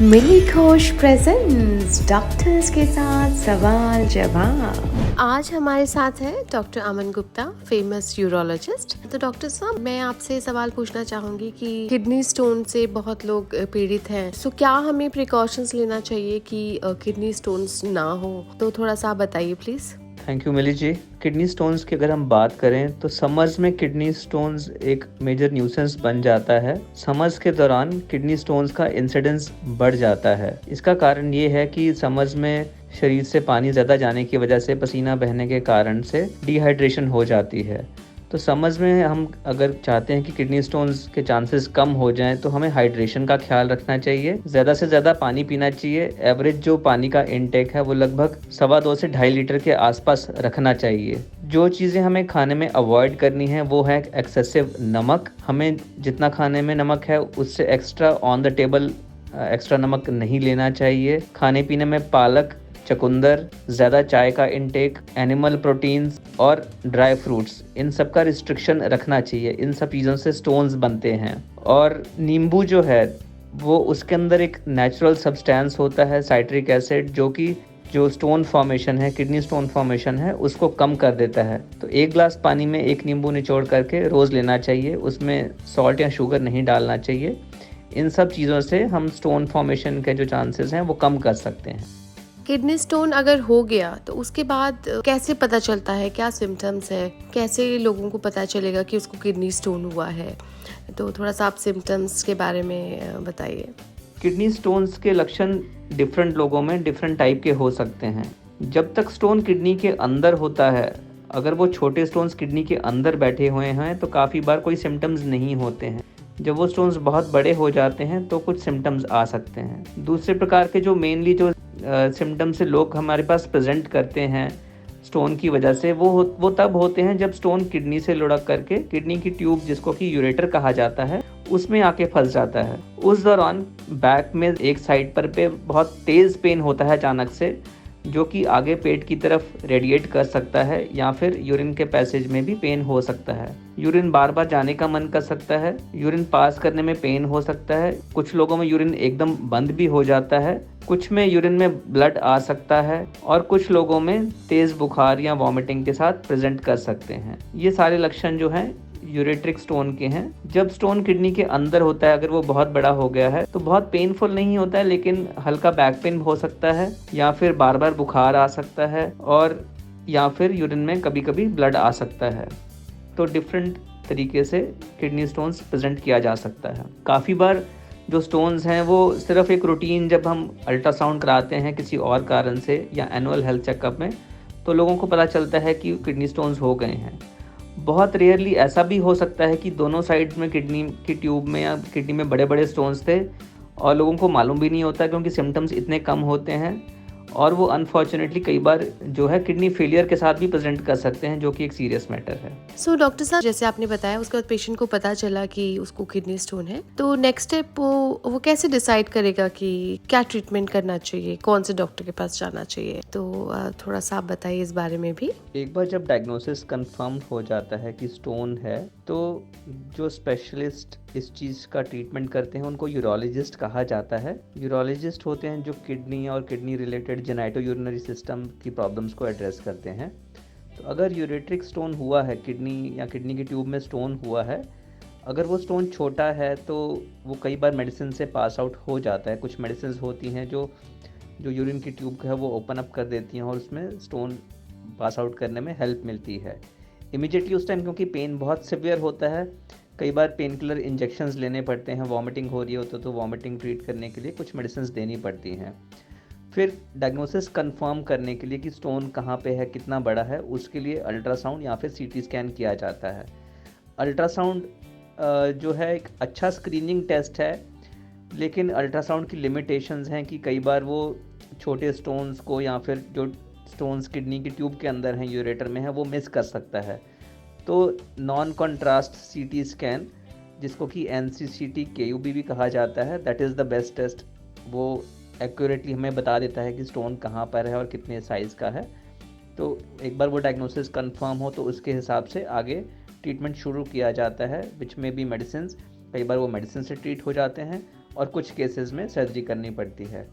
मिली खोश presents doctors के साथ सवाल जवाब। आज हमारे साथ है doctor Aman Gupta famous urologist तो डॉक्टर साहब, मैं आपसे सवाल पूछना चाहूँगी कि किडनी स्टोन से बहुत लोग पीड़ित हैं। सो क्या हमें प्रिकॉशंस लेना चाहिए कि किडनी स्टोन्स ना हो? तो थोड़ा सा बताइए please thank you Mili ji kidney stones की अगर हम बात करें तो समर्स में किडनी स्टोन्स एक मेजर न्यूसेंस बन जाता है। समर्स के दौरान किडनी स्टोन्स का इंसिडेंस बढ़ जाता है। इसका कारण ये है कि समर्स में शरीर से पानी ज़्यादा जाने की वजह से, पसीना बहने के कारण से डिहाइड्रेशन हो जाती है। तो समझ में हम अगर चाहते हैं कि किडनी स्टोन्स के चांसेस कम हो जाएँ तो हमें हाइड्रेशन का ख्याल रखना चाहिए। ज़्यादा से ज़्यादा पानी पीना चाहिए। एवरेज जो पानी का इनटेक है, वो लगभग सवा दो से ढाई लीटर के आसपास रखना चाहिए। जो चीज़ें हमें खाने में अवॉइड करनी है, वो है एक्सेसिव नमक। हमें जितना खाने में नमक है, उससे extra on the table extra नमक नहीं लेना चाहिए। खाने पीने में पालक चकुंदर, ज़्यादा चाय का इनटेक एनिमल प्रोटीन्स और ड्राई फ्रूट्स इन सब का रिस्ट्रिक्शन रखना चाहिए। इन सब चीज़ों से स्टोन्स बनते हैं। और नींबू जो है, वो उसके अंदर एक नेचुरल सब्सटेंस होता है साइट्रिक एसिड जो कि जो स्टोन फॉर्मेशन है किडनी स्टोन फॉर्मेशन है, उसको कम कर देता है। तो एक ग्लास पानी में एक नींबू निचोड़ करके रोज़ लेना चाहिए, उसमें सॉल्ट या शुगर नहीं डालना चाहिए। इन सब चीज़ों से हम स्टोन फॉर्मेशन के जो चांसेस हैं, वो कम कर सकते हैं। किडनी स्टोन अगर हो गया तो उसके बाद कैसे पता चलता है? क्या सिम्टम्स है? कैसे लोगों को पता चलेगा कि उसको किडनी स्टोन हुआ है? तो थोड़ा सा आप सिम्टम्स के बारे में बताइए। किडनी स्टोन्स के लक्षण डिफरेंट लोगों में डिफरेंट टाइप के हो सकते हैं। जब तक स्टोन किडनी के अंदर होता है, अगर वो छोटे स्टोन्स किडनी के अंदर बैठे हुए हैं तो काफ़ी बार कोई सिम्टम्स नहीं होते हैं। जब वो स्टोन्स बहुत बड़े हो जाते हैं तो कुछ सिम्टम्स आ सकते हैं। दूसरे प्रकार के जो मेनली जो सिम्टम्स से लोग हमारे पास प्रेजेंट करते हैं स्टोन की वजह से। वो वो तब होते हैं जब स्टोन किडनी से लुढ़क करके किडनी की ट्यूब जिसको कि यूरेटर कहा जाता है, उसमें आके फंस जाता है। उस दौरान बैक में एक साइड पर पे बहुत तेज़ पेन होता है अचानक से, जो कि आगे पेट की तरफ़ रेडिएट कर सकता है, या फिर यूरिन के पैसेज में भी पेन हो सकता है। यूरिन बार बार जाने का मन कर सकता है यूरिन पास करने में पेन हो सकता है, कुछ लोगों में यूरिन एकदम बंद भी हो जाता है कुछ में यूरिन में ब्लड आ सकता है और कुछ लोगों में तेज़ बुखार या वॉमिटिंग के साथ प्रेजेंट कर सकते हैं। ये सारे लक्षण जो हैं यूरेट्रिक स्टोन के हैं। जब स्टोन किडनी के अंदर होता है, अगर वो बहुत बड़ा हो गया है तो बहुत पेनफुल नहीं होता है, लेकिन हल्का बैक पेन हो सकता है, या फिर बार बार बुखार आ सकता है, और या फिर यूरिन में कभी कभी ब्लड आ सकता है। तो डिफरेंट तरीके से किडनी स्टोन्स प्रेजेंट किया जा सकता है। काफ़ी बार जो स्टोन्स हैं, वो सिर्फ़ एक रूटीन जब हम अल्ट्रासाउंड कराते हैं किसी और कारण से या एनुअल हेल्थ चेकअप में तो लोगों को पता चलता है कि किडनी स्टोन्स हो गए हैं। बहुत रेयरली ऐसा भी हो सकता है कि दोनों साइड में किडनी की ट्यूब में या किडनी में बड़े बड़े स्टोन्स थे और लोगों को मालूम भी नहीं होता क्योंकि सिम्टम्स इतने कम होते हैं। और वो अनफॉर्चुनेटली कई बार जो है किडनी फेलियर के साथ भी प्रेजेंट कर सकते हैं जो कि एक सीरियस मैटर है। सो डॉक्टर साहब जैसे आपने बताया उसके बाद पेशेंट को पता चला कि उसको किडनी स्टोन है तो नेक्स्ट स्टेप वो वो कैसे डिसाइड करेगा कि क्या ट्रीटमेंट करना चाहिए कौन से डॉक्टर के पास जाना चाहिए? तो थोड़ा सा आप बताइए इस बारे में भी। एक बार जब डायग्नोसिस कंफर्म हो जाता है कि स्टोन है तो जो स्पेशलिस्ट इस चीज़ का ट्रीटमेंट करते हैं, उनको यूरोलॉजिस्ट कहा जाता है। यूरोलॉजिस्ट होते हैं जो किडनी और kidney related genito urinary system की प्रॉब्लम्स को एड्रेस करते हैं। तो अगर यूरेट्रिक स्टोन हुआ है किडनी या किडनी की ट्यूब में स्टोन हुआ है, अगर वो स्टोन छोटा है तो वो कई बार मेडिसिन से पास आउट हो जाता है। कुछ मेडिसिन होती हैं जो जो यूरिन की ट्यूब है, वो ओपन अप कर देती हैं और उसमें स्टोन पास आउट करने में हेल्प मिलती है। इमिजिएटली उस टाइम क्योंकि पेन बहुत सिवियर होता है कई बार पेन किलर इंजेक्शंस लेने पड़ते हैं वॉमिटिंग हो रही हो तो, तो वॉमिटिंग ट्रीट करने के लिए कुछ मेडिसिन देनी पड़ती हैं। फिर डायग्नोसिस कंफर्म करने के लिए कि स्टोन कहाँ पे है कितना बड़ा है उसके लिए अल्ट्रासाउंड या फिर सीटी स्कैन किया जाता है। अल्ट्रासाउंड जो है एक अच्छा स्क्रीनिंग टेस्ट है लेकिन अल्ट्रासाउंड की लिमिटेशंस हैं कि कई बार वो छोटे स्टोन्स को या फिर जो स्टोन्स किडनी की ट्यूब के अंदर हैं यूरेटर में है वो मिस कर सकता है। तो नॉन कॉन्ट्रास्ट सीटी स्कैन जिसको कि N C C T K U B भी कहा जाता है that is the best test वो एक्यूरेटली हमें बता देता है कि स्टोन कहाँ पर है और कितने साइज़ का है। तो एक बार वो डायग्नोसिस कंफर्म हो तो उसके हिसाब से आगे ट्रीटमेंट शुरू किया जाता है विच में भी मेडिसिन कई बार वो मेडिसिन से ट्रीट हो जाते हैं और कुछ केसेस में सर्जरी करनी पड़ती है।